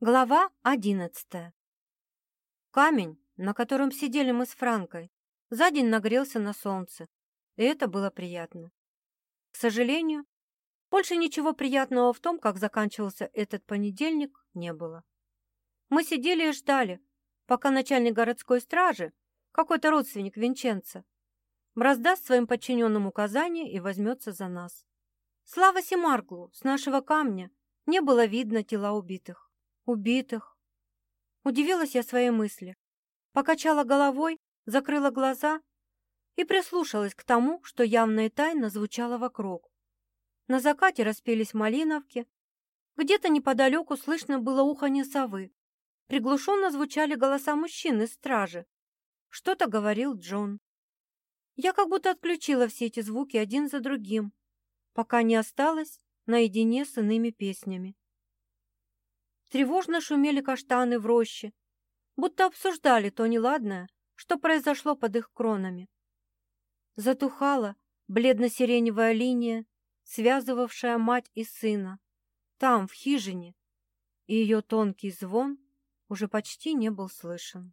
Глава одиннадцатая. Камень, на котором сидели мы с Франкой, за день нагрелся на солнце, и это было приятно. К сожалению, больше ничего приятного в том, как заканчивался этот понедельник, не было. Мы сидели и ждали, пока начальник городской стражи, какой-то родственник Винченца, раздаст своим подчиненным указания и возьмется за нас. Слава Симарглу, с нашего камня не было видно тела убитых убитых. Удивилась я своей мысли, покачала головой, закрыла глаза и прислушалась к тому, что явно и тайно звучало вокруг. На закате распелись малиновки, где-то неподалеку слышно было уханье совы, приглушенно звучали голоса мужчин из стражи. Что-то говорил Джон. Я как будто отключила все эти звуки один за другим, пока не осталась наедине с иными песнями. Тревожно шумели каштаны в роще, будто обсуждали то неладное, что произошло под их кронами. Затухала бледно-сиреневая линия, связывавшая мать и сына, там, в хижине, и ее тонкий звон уже почти не был слышен.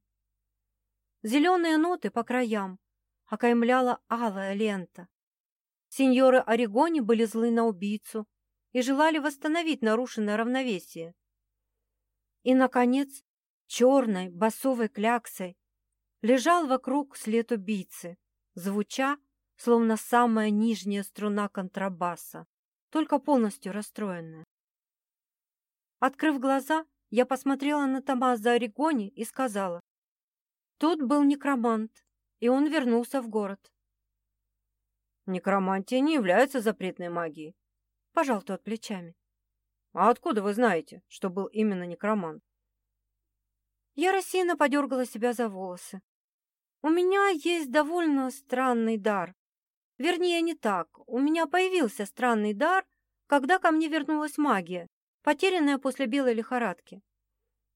Зеленые ноты по краям окаймляла алая лента. Сеньоры Орегони были злы на убийцу и желали восстановить нарушенное равновесие. И, наконец, черной басовой кляксой лежал вокруг след убийцы, звуча, словно самая нижняя струна контрабаса, только полностью расстроенная. Открыв глаза, я посмотрела на Томаза Орегони и сказала, «Тут был некромант, и он вернулся в город». «Некромантия не является запретной магией», — пожал тот плечами. «А откуда вы знаете, что был именно некромант?» Я рассеянно подергала себя за волосы. «У меня есть довольно странный дар. Вернее, не так. У меня появился странный дар, когда ко мне вернулась магия, потерянная после белой лихорадки.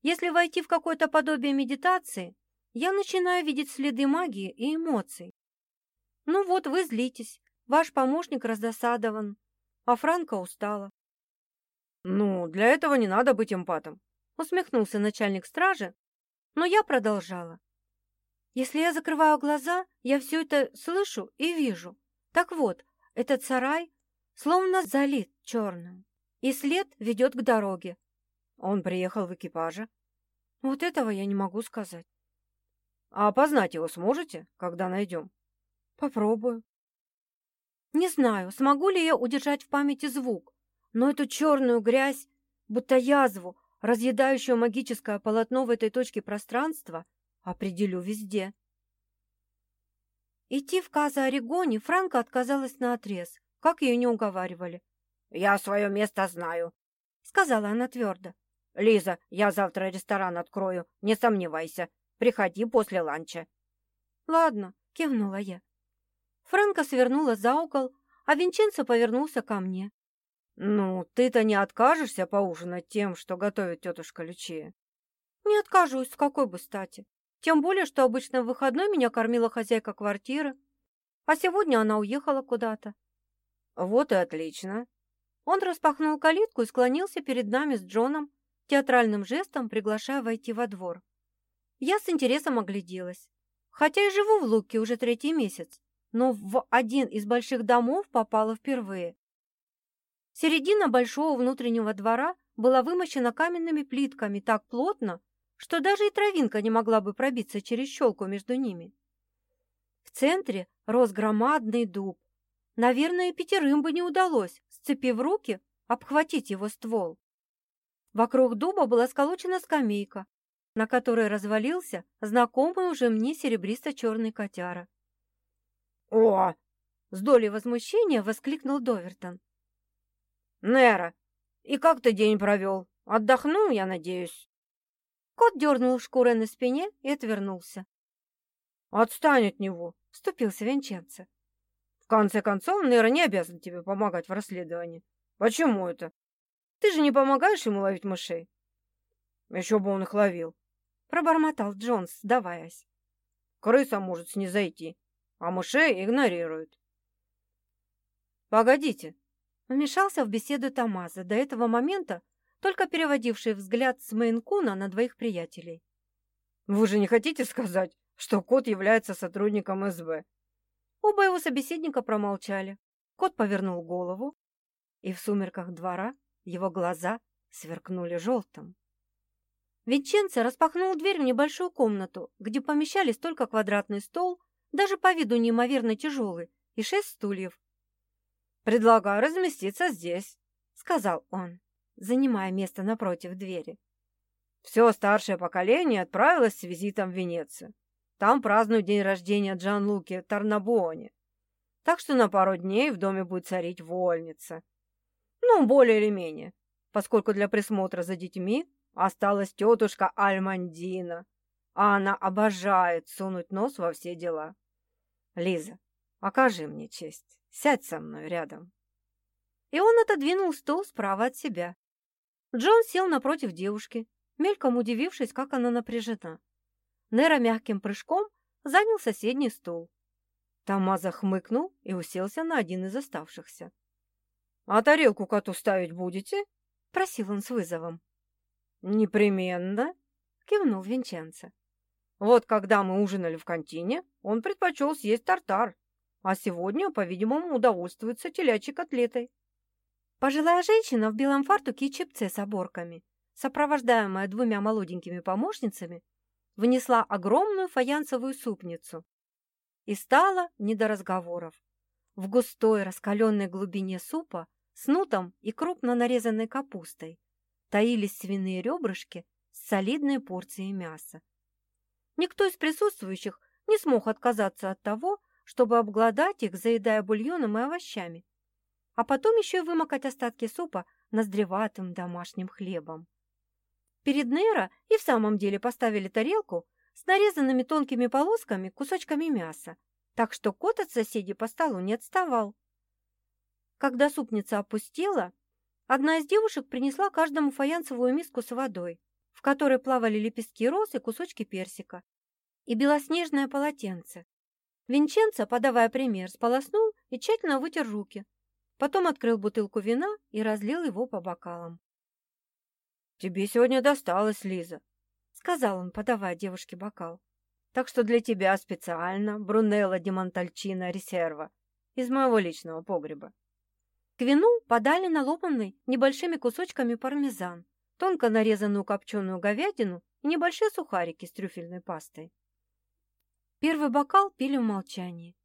Если войти в какое-то подобие медитации, я начинаю видеть следы магии и эмоций. Ну вот, вы злитесь, ваш помощник раздосадован, а Франка устала. «Ну, для этого не надо быть эмпатом», — усмехнулся начальник стражи, но я продолжала. Если я закрываю глаза, я все это слышу и вижу. Так вот, этот сарай словно залит черным, и след ведет к дороге. Он приехал в экипаже? Вот этого я не могу сказать. А опознать его сможете, когда найдем? Попробую. Не знаю, смогу ли я удержать в памяти звук, но эту черную грязь, будто язву, разъедающую магическое полотно в этой точке пространства, определю везде. Идти в Каза Орегоне Франко отказалась на отрез, как ее не уговаривали. «Я свое место знаю», — сказала она твердо. «Лиза, я завтра ресторан открою, не сомневайся. Приходи после ланча». «Ладно», — кивнула я. Франко свернула за угол, а Винченцо повернулся ко мне. «Ну, ты-то не откажешься поужинать тем, что готовит тетушка Лючия?» «Не откажусь, с какой бы стати. Тем более, что обычно в выходной меня кормила хозяйка квартиры, а сегодня она уехала куда-то». «Вот и отлично». Он распахнул калитку и склонился перед нами с Джоном, театральным жестом приглашая войти во двор. Я с интересом огляделась. Хотя и живу в Луке уже третий месяц, но в один из больших домов попала впервые. Середина большого внутреннего двора была вымощена каменными плитками так плотно, что даже и травинка не могла бы пробиться через щелку между ними. В центре рос громадный дуб. Наверное, пятерым бы не удалось, сцепив руки, обхватить его ствол. Вокруг дуба была сколочена скамейка, на которой развалился знакомый уже мне серебристо-черный котяра. «О!» — с долей возмущения воскликнул Довертон. Нера, и как ты день провел? Отдохнул, я надеюсь?» Кот дернул шкурой на спине и отвернулся. «Отстань от него!» — вступился Винченцо. «В конце концов, Нера не обязан тебе помогать в расследовании. Почему это? Ты же не помогаешь ему ловить мышей?» «Еще бы он их ловил!» — пробормотал Джонс, сдаваясь. «Крыса может снизойти, а мышей игнорирует». «Погодите!» Вмешался в беседу Тамаза, до этого момента только переводивший взгляд с Мейнкуна на двоих приятелей. «Вы же не хотите сказать, что кот является сотрудником СБ?» Оба его собеседника промолчали. Кот повернул голову, и в сумерках двора его глаза сверкнули желтым. Винченцо распахнул дверь в небольшую комнату, где помещались только квадратный стол, даже по виду неимоверно тяжелый, и шесть стульев. «Предлагаю разместиться здесь», — сказал он, занимая место напротив двери. «Все старшее поколение отправилось с визитом в Венецию. Там празднуют день рождения Джан-Луки Тарнабуони. Так что на пару дней в доме будет царить вольница. Ну, более или менее, поскольку для присмотра за детьми осталась тетушка Альмандина, а она обожает сунуть нос во все дела. Лиза, окажи мне честь, сядь со мной рядом. И он отодвинул стол справа от себя. Джон сел напротив девушки, мельком удивившись, как она напряжена. Нера мягким прыжком занял соседний стул. Тамаза хмыкнул и уселся на один из оставшихся. «А тарелку коту ставить будете?» — просил он с вызовом. «Непременно», — кивнул Винченцо. «Вот когда мы ужинали в контине, он предпочел съесть тартар, а сегодня, по-видимому, удовольствуется телячьей котлетой». Пожилая женщина в белом фартуке и чепце с оборками, сопровождаемая двумя молоденькими помощницами, внесла огромную фаянсовую супницу. И стало не до разговоров. В густой раскаленной глубине супа с нутом и крупно нарезанной капустой таились свиные ребрышки с солидной порцией мяса. Никто из присутствующих не смог отказаться от того, чтобы обглодать их, заедая бульоном и овощами, а потом еще и вымокать остатки супа ноздреватым домашним хлебом. Перед Нера и в самом деле поставили тарелку с нарезанными тонкими полосками кусочками мяса, так что кот от соседей по столу не отставал. Когда супница опустела, одна из девушек принесла каждому фаянсовую миску с водой, в которой плавали лепестки роз и кусочки персика, и белоснежное полотенце. Винченцо, подавая пример, сполоснул и тщательно вытер руки, потом открыл бутылку вина и разлил его по бокалам. «Тебе сегодня досталось, Лиза», — сказал он, подавая девушке бокал. «Так что для тебя специально Брунелла ди Монтальчино Ресерва из моего личного погреба». К вину подали налопанный небольшими кусочками пармезан, тонко нарезанную копченую говядину и небольшие сухарики с трюфельной пастой. Первый бокал пили в молчании.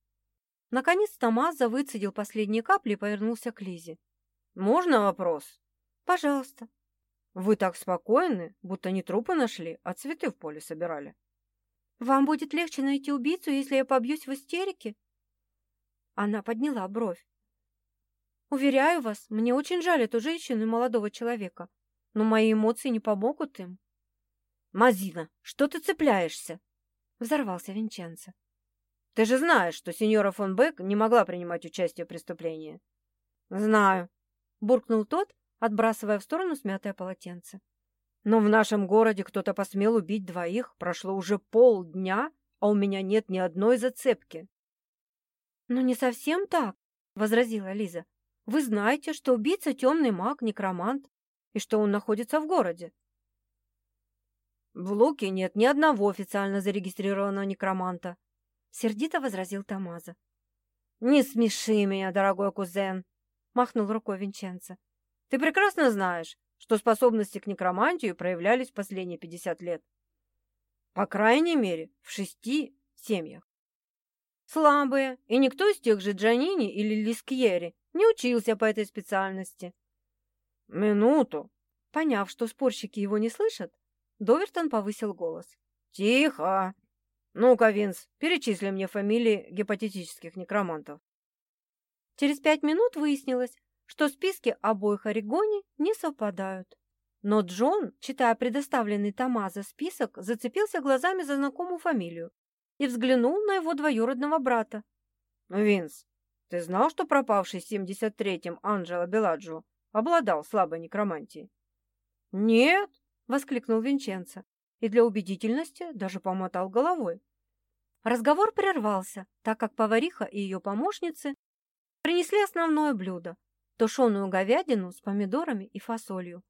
Наконец Томазо выцедил последние капли и повернулся к Лизе. «Можно вопрос?» «Пожалуйста», вы так спокойны, будто не трупы нашли, а цветы в поле собирали. Вам будет легче найти убийцу, если я побьюсь в истерике? Она подняла бровь. Уверяю вас, мне очень жаль эту женщину и молодого человека, но мои эмоции не помогут им. Мазина, что ты цепляешься? Взорвался Винченцо. Ты же знаешь, что сеньора фон Бек не могла принимать участие в преступлении. Знаю, буркнул тот, отбрасывая в сторону смятое полотенце. Но в нашем городе кто-то посмел убить двоих, прошло уже полдня, а у меня нет ни одной зацепки. «Ну не совсем так», — возразила Лиза. «Вы знаете, что убийца темный маг, некромант, и что он находится в городе». «В Луке нет ни одного официально зарегистрированного некроманта», — сердито возразил Тамаза. «Не смеши меня, дорогой кузен», — махнул рукой Винченцо. Ты прекрасно знаешь, что способности к некромантии проявлялись в последние 50 лет. По крайней мере, в шести семьях. Слабые, и никто из тех же Джанини или Лискьери не учился по этой специальности. Минуту. Поняв, что спорщики его не слышат, Довертон повысил голос. Тихо. Ну-ка, Винс, перечисли мне фамилии гипотетических некромантов. Через пять минут выяснилось, что списки обоих Орегони не совпадают. Но Джон, читая предоставленный Томазо список, зацепился глазами за знакомую фамилию и взглянул на его двоюродного брата. «Винс, ты знал, что пропавший в 73-м Анджело Беладжо обладал слабой некромантией?» «Нет!» — воскликнул Винченцо и для убедительности даже помотал головой. Разговор прервался, так как повариха и ее помощницы принесли основное блюдо тушеную говядину с помидорами и фасолью.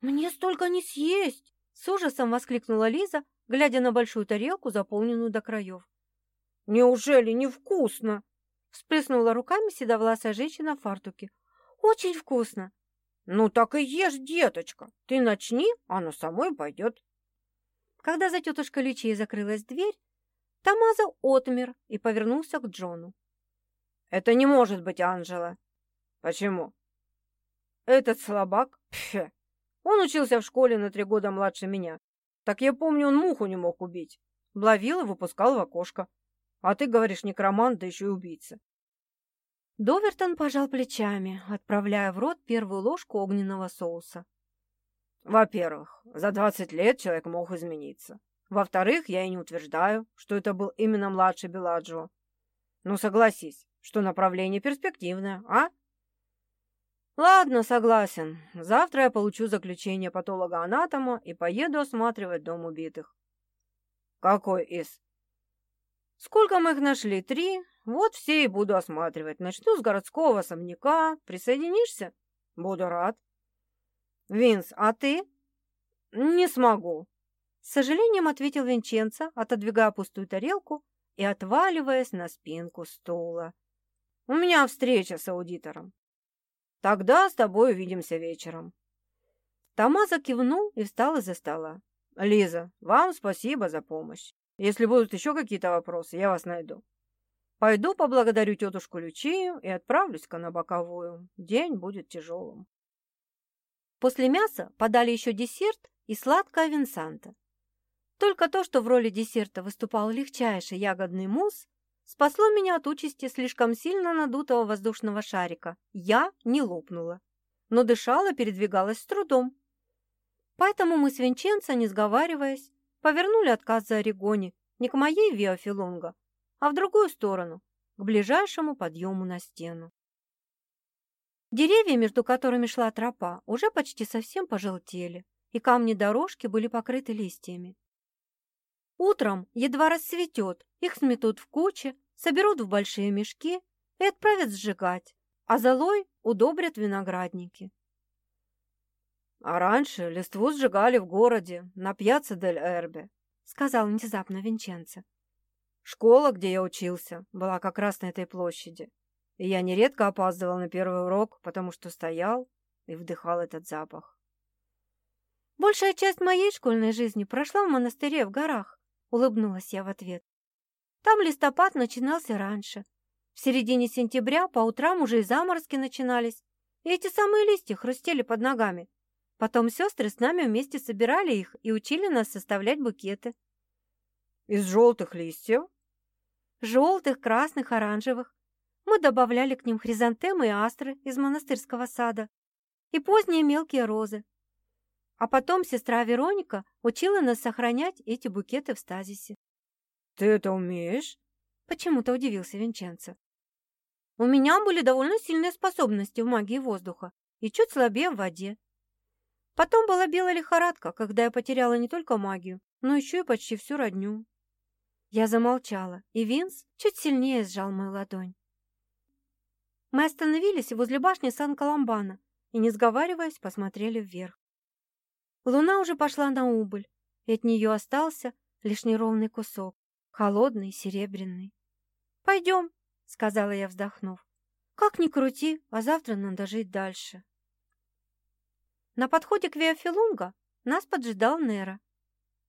«Мне столько не съесть!» — с ужасом воскликнула Лиза, глядя на большую тарелку, заполненную до краев. «Неужели невкусно?» — всплеснула руками седовласая женщина в фартуке. «Очень вкусно!» «Ну так и ешь, деточка! Ты начни, оно самой пойдет!» Когда за тетушкой Лючей закрылась дверь, Тамаза отмер и повернулся к Джону. «Это не может быть Анжела!» «Почему?» «Этот слабак? Пфе! Он учился в школе на три года младше меня. Так я помню, он муху не мог убить. Ловил и выпускал в окошко. А ты говоришь, некромант, да еще и убийца. Довертон пожал плечами, отправляя в рот первую ложку огненного соуса. Во-первых, за двадцать лет человек мог измениться. Во-вторых, я и не утверждаю, что это был именно младший Беладжио. Ну, согласись, что направление перспективное, а? Ладно, согласен. Завтра я получу заключение патолога-анатома и поеду осматривать дом убитых. Какой из? Сколько мы их нашли? Три? Вот все и буду осматривать. Начну с городского особняка. Присоединишься? Буду рад. Винс, а ты? Не смогу. С сожалением ответил Винченцо, отодвигая пустую тарелку и отваливаясь на спинку стула. У меня встреча с аудитором. Тогда с тобой увидимся вечером. Тамаза кивнул и встал из-за стола. Лиза, вам спасибо за помощь. Если будут еще какие-то вопросы, я вас найду. Пойду поблагодарю тетушку Лючию и отправлюсь-ка на боковую. День будет тяжелым. После мяса подали еще десерт и сладкое винсанта. Только то, что в роли десерта выступал легчайший ягодный мусс, Спасло меня от участи слишком сильно надутого воздушного шарика. Я не лопнула, но дышала, передвигалась с трудом. Поэтому мы с Винченцо, не сговариваясь, повернули отказ за Орегоне не к моей Виафилонга, а в другую сторону, к ближайшему подъему на стену. Деревья, между которыми шла тропа, уже почти совсем пожелтели, и камни дорожки были покрыты листьями. Утром едва рассветет, их сметут в кучи, соберут в большие мешки и отправят сжигать, а золой удобрят виноградники. «А раньше листву сжигали в городе, на пьяце дель Эрбе», — сказал внезапно Винченцо. «Школа, где я учился, была как раз на этой площади, и я нередко опаздывал на первый урок, потому что стоял и вдыхал этот запах». «Большая часть моей школьной жизни прошла в монастыре в горах», — улыбнулась я в ответ. Там листопад начинался раньше. В середине сентября по утрам уже и заморозки начинались, и эти самые листья хрустели под ногами. Потом сестры с нами вместе собирали их и учили нас составлять букеты. Из желтых листьев? Желтых, красных, оранжевых. Мы добавляли к ним хризантемы и астры из монастырского сада и поздние мелкие розы. А потом сестра Вероника учила нас сохранять эти букеты в стазисе. «Ты это умеешь?» — почему-то удивился Винченцо. «У меня были довольно сильные способности в магии воздуха и чуть слабее в воде. Потом была белая лихорадка, когда я потеряла не только магию, но еще и почти всю родню». Я замолчала, и Винс чуть сильнее сжал мою ладонь. Мы остановились возле башни Сан-Коломбана и, не сговариваясь, посмотрели вверх. Луна уже пошла на убыль, и от нее остался лишь неровный кусок холодный, серебряный. «Пойдем», — сказала я, вздохнув. «Как ни крути, а завтра надо жить дальше». На подходе к Виафилунга нас поджидал Нера.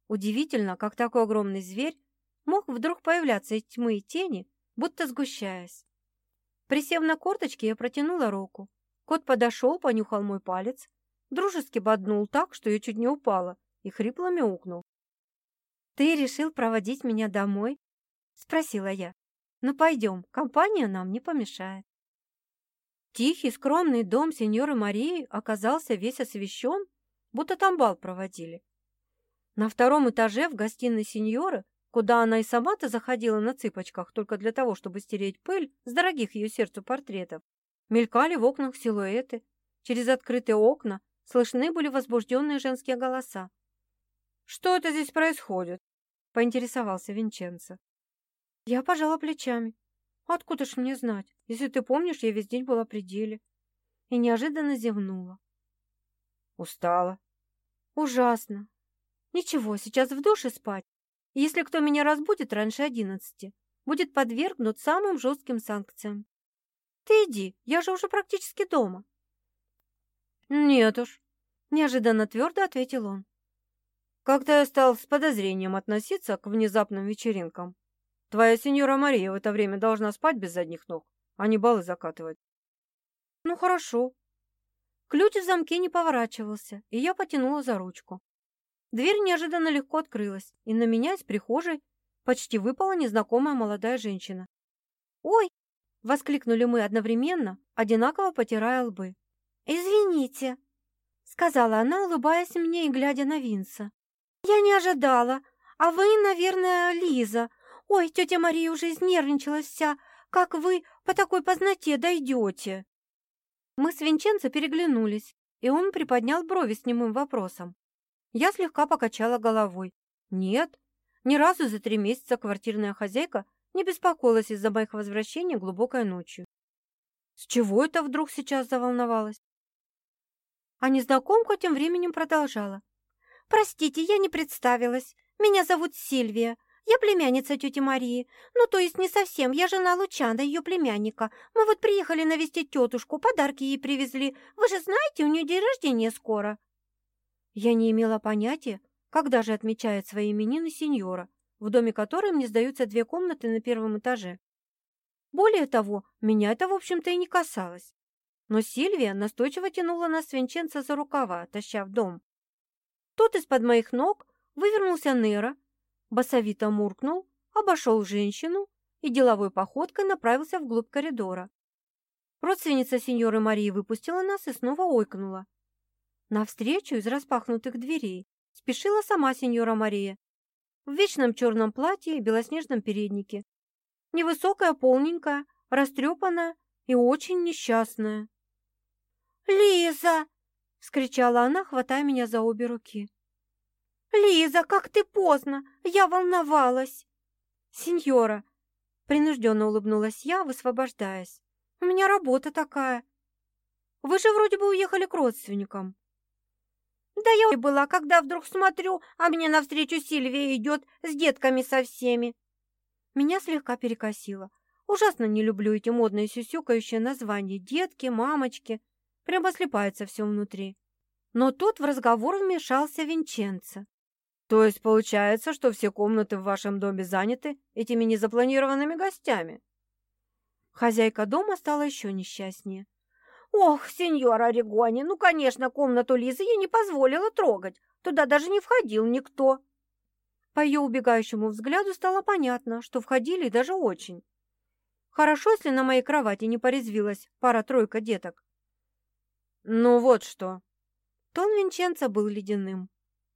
Удивительно, как такой огромный зверь мог вдруг появляться из тьмы и тени, будто сгущаясь. Присев на корточки, я протянула руку. Кот подошел, понюхал мой палец, дружески боднул так, что я чуть не упала, и хрипло мяукнул. «Ты решил проводить меня домой?» — спросила я. «Ну пойдем, компания нам не помешает». Тихий, скромный дом сеньоры Марии оказался весь освещен, будто там бал проводили. На втором этаже в гостиной сеньоры, куда она и сама-то заходила на цыпочках только для того, чтобы стереть пыль с дорогих ее сердцу портретов, мелькали в окнах силуэты. Через открытые окна слышны были возбужденные женские голоса. «Что это здесь происходит?» — поинтересовался Винченцо. Я пожала плечами. «Откуда ж мне знать? Если ты помнишь, я весь день была при деле». И неожиданно зевнула. «Устала?» Ужасно. Ничего, сейчас в душе спать. Если кто меня разбудит раньше одиннадцати, будет подвергнут самым жестким санкциям. Ты иди, я же уже практически дома. Нет уж, неожиданно твердо ответил он. Как-то я стал с подозрением относиться к внезапным вечеринкам. Твоя сеньора Мария в это время должна спать без задних ног, а не балы закатывать. Ну хорошо. Ключ в замке не поворачивался, и я потянула за ручку. Дверь неожиданно легко открылась, и на меня из прихожей почти выпала незнакомая молодая женщина. «Ой!» — воскликнули мы одновременно, одинаково потирая лбы. «Извините!» — сказала она, улыбаясь мне и глядя на Винса. «Я не ожидала. А вы, наверное, Лиза. Ой, тетя Мария уже изнервничалась вся. Как вы по такой поздноте дойдете?» Мы с Винченцо переглянулись, и он приподнял брови с немым вопросом. Я слегка покачала головой. Нет, ни разу за три месяца квартирная хозяйка не беспокоилась из-за моих возвращений глубокой ночью. С чего это вдруг сейчас заволновалась? А незнакомка тем временем продолжала. «Простите, я не представилась. Меня зовут Сильвия. Я племянница тети Марии. Ну, то есть не совсем. Я жена Лучана, ее племянника. Мы вот приехали навестить тетушку, подарки ей привезли. Вы же знаете, у нее день рождения скоро». Я не имела понятия, когда же отмечает свои именины сеньора, в доме которой мне сдаются две комнаты на первом этаже. Более того, меня это, в общем-то, и не касалось. Но Сильвия настойчиво тянула нас с Винченцо за рукава, таща в дом. Тут из-под моих ног вывернулся Нера, басовито муркнул, обошел женщину и деловой походкой направился вглубь коридора. Родственница сеньоры Марии выпустила нас и снова ойкнула. Навстречу из распахнутых дверей спешила сама сеньора Мария в вечном черном платье и белоснежном переднике. Невысокая, полненькая, растрепанная и очень несчастная. «Лиза!» — вскричала она, хватая меня за обе руки. «Лиза, как ты поздно! Я волновалась!» «Сеньора!» — принужденно улыбнулась я, высвобождаясь. «У меня работа такая. Вы же вроде бы уехали к родственникам». Да я и была, когда вдруг смотрю, а мне навстречу Сильвия идет с детками со всеми. Меня слегка перекосило. Ужасно не люблю эти модные сюсюкающие названия «детки», «мамочки». Прямо слепается все внутри. Но тут в разговор вмешался Винченцо. То есть получается, что все комнаты в вашем доме заняты этими незапланированными гостями? Хозяйка дома стала еще несчастнее. «Ох, сеньор Орегони, ну, конечно, комнату Лизы я не позволила трогать. Туда даже не входил никто». По ее убегающему взгляду стало понятно, что входили даже очень. Хорошо, если на моей кровати не порезвилась пара-тройка деток. «Ну вот что». Тон Винченца был ледяным.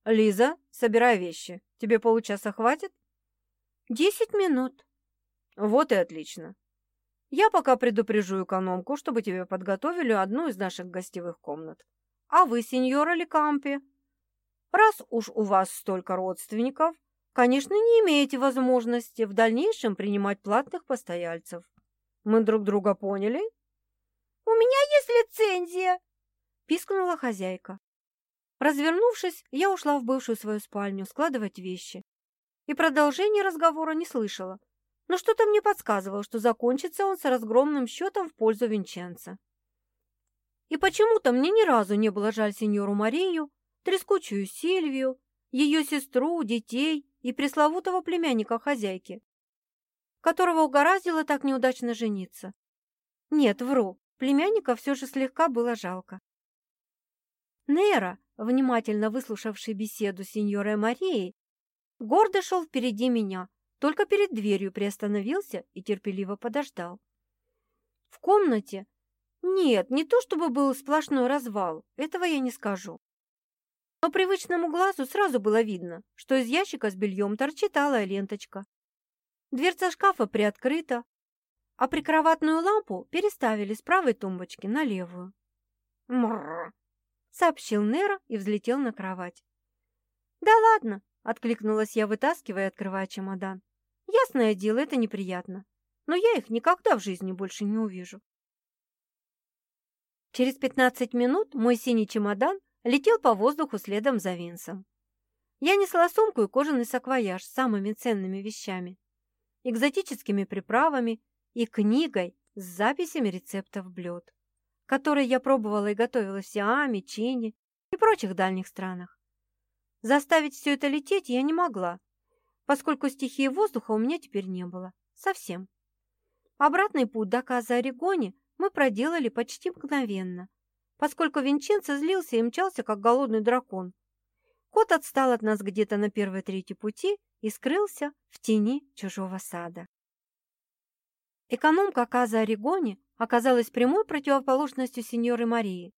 «Лиза, собирай вещи. Тебе получаса хватит?» «Десять минут». «Вот и отлично. Я пока предупрежу экономку, чтобы тебе подготовили одну из наших гостевых комнат. А вы, сеньора Ликампи, раз уж у вас столько родственников, конечно, не имеете возможности в дальнейшем принимать платных постояльцев. Мы друг друга поняли? У меня есть лицензия, пискнула хозяйка. Развернувшись, я ушла в бывшую свою спальню складывать вещи и продолжения разговора не слышала, но что-то мне подсказывало, что закончится он с разгромным счетом в пользу Винченца. И почему-то мне ни разу не было жаль сеньору Марию, трескучую Сильвию, ее сестру, детей и пресловутого племянника хозяйки, которого угораздило так неудачно жениться. Нет, вру, племянника все же слегка было жалко. Нера, внимательно выслушавший беседу с сеньорой Марией, гордо шел впереди меня, только перед дверью приостановился и терпеливо подождал. В комнате нет, не то чтобы был сплошной развал, этого я не скажу. Но привычному глазу сразу было видно, что из ящика с бельем торчит алая ленточка. Дверца шкафа приоткрыта, а прикроватную лампу переставили с правой тумбочки на левую. «Мрррр!» — сообщил Нера и взлетел на кровать. «Да ладно!» — откликнулась я, вытаскивая и открывая чемодан. Ясное дело, это неприятно, но я их никогда в жизни больше не увижу. Через пятнадцать минут мой синий чемодан летел по воздуху следом за Винсом. Я несла сумку и кожаный саквояж с самыми ценными вещами, экзотическими приправами и книгой с записями рецептов блюд, которые я пробовала и готовила в Сиаме, Чине и прочих дальних странах. Заставить все это лететь я не могла, поскольку стихии воздуха у меня теперь не было. Совсем. Обратный путь до Каза Орегоне мы проделали почти мгновенно, поскольку Винченцо злился и мчался, как голодный дракон, Кот отстал от нас где-то на первой трети пути и скрылся в тени чужого сада. Экономка Каза Орегони оказалась прямой противоположностью сеньоры Марии.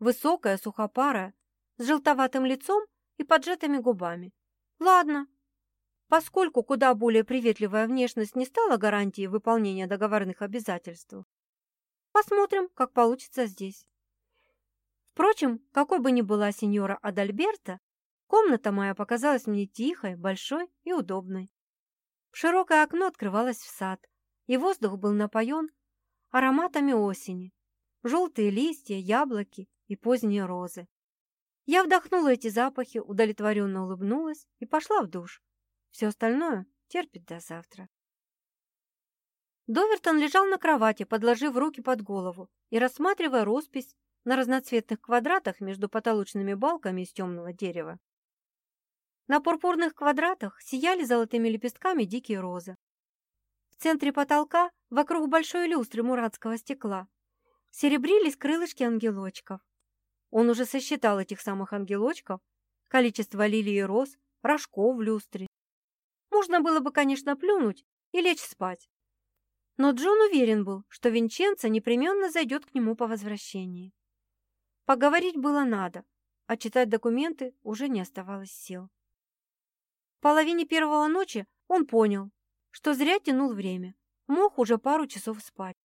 Высокая, сухопарая, с желтоватым лицом и поджатыми губами. Ладно, поскольку куда более приветливая внешность не стала гарантией выполнения договорных обязательств. Посмотрим, как получится здесь. Впрочем, какой бы ни была сеньора Адальберта, Комната моя показалась мне тихой, большой и удобной. Широкое окно открывалось в сад, и воздух был напоен ароматами осени. Желтые листья, яблоки и поздние розы. Я вдохнула эти запахи, удовлетворенно улыбнулась и пошла в душ. Все остальное терпит до завтра. Довертон лежал на кровати, подложив руки под голову и рассматривая роспись на разноцветных квадратах между потолочными балками из темного дерева. На пурпурных квадратах сияли золотыми лепестками дикие розы. В центре потолка, вокруг большой люстры муратского стекла, серебрились крылышки ангелочков. Он уже сосчитал этих самых ангелочков, количество лилий и роз, рожков в люстре. Можно было бы, конечно, плюнуть и лечь спать. Но Джон уверен был, что Винченцо непременно зайдет к нему по возвращении. Поговорить было надо, а читать документы уже не оставалось сил половине первого ночи он понял, что зря тянул время, мог уже пару часов спать.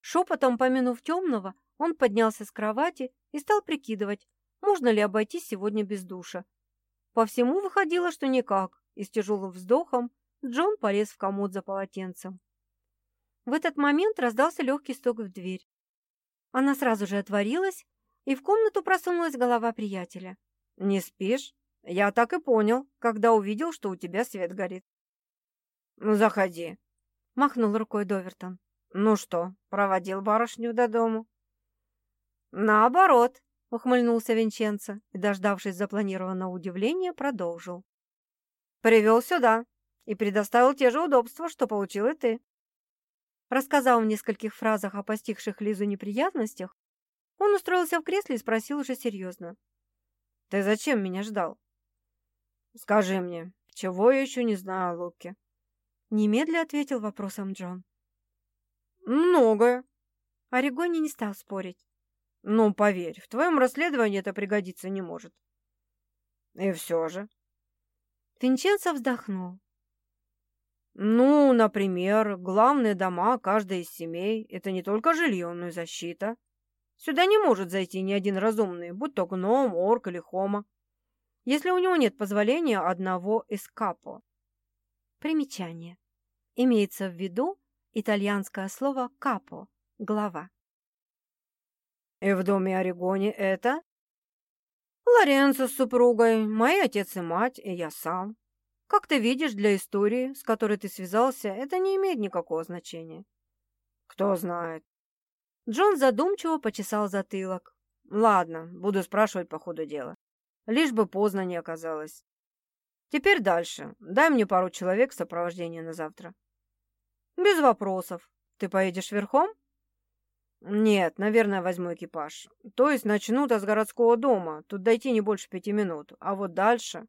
Шепотом помянув темного, он поднялся с кровати и стал прикидывать, можно ли обойтись сегодня без душа. По всему выходило, что никак, и с тяжелым вздохом Джон полез в комод за полотенцем. В этот момент раздался легкий стук в дверь. Она сразу же отворилась, и в комнату просунулась голова приятеля. «Не спишь?» Я так и понял, когда увидел, что у тебя свет горит. Ну, заходи, махнул рукой Довертон. Ну что, проводил барышню до дому? Наоборот, ухмыльнулся Винченцо и, дождавшись запланированного удивления, продолжил. Привел сюда и предоставил те же удобства, что получил и ты. Рассказав в нескольких фразах о постигших Лизу неприятностях, он устроился в кресле и спросил уже серьезно. «Ты зачем меня ждал?» «Скажи мне, чего я еще не знаю о Луке?» Немедля ответил вопросом Джон. «Многое». Орегони не стал спорить. «Ну, поверь, в твоем расследовании это пригодиться не может». «И все же». Винченцо вздохнул. «Ну, например, главные дома каждой из семей – это не только жилье, но и защита. Сюда не может зайти ни один разумный, будь то гном, орк или хома если у него нет позволения одного из капо. Примечание. Имеется в виду итальянское слово капо – глава. И в доме Орегони это? Лоренцо с супругой, мой отец и мать, и я сам. Как ты видишь, для истории, с которой ты связался, это не имеет никакого значения. Кто знает. Джон задумчиво почесал затылок. Ладно, буду спрашивать по ходу дела. Лишь бы поздно не оказалось. Теперь дальше. Дай мне пару человек в сопровождении на завтра. Без вопросов. Ты поедешь верхом? Нет, наверное, возьму экипаж. То есть начну-то с городского дома. Тут дойти не больше пяти минут. А вот дальше...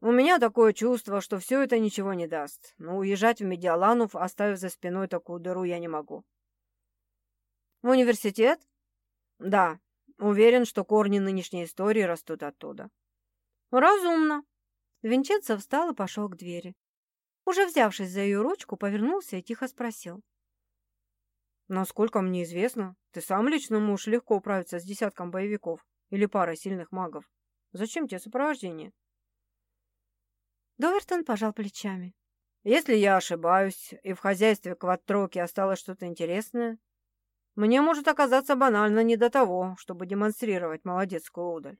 У меня такое чувство, что все это ничего не даст. Но уезжать в Медиаланов, оставив за спиной такую дыру, я не могу. В университет? Да, Уверен, что корни нынешней истории растут оттуда. Разумно. Винченцо встал и пошел к двери. Уже взявшись за ее ручку, повернулся и тихо спросил. «Насколько мне известно, ты сам лично можешь легко управиться с десятком боевиков или парой сильных магов. Зачем тебе сопровождение?» Довертон пожал плечами. «Если я ошибаюсь, и в хозяйстве Кваттроки осталось что-то интересное, Мне может оказаться банально не до того, чтобы демонстрировать молодецкую удаль.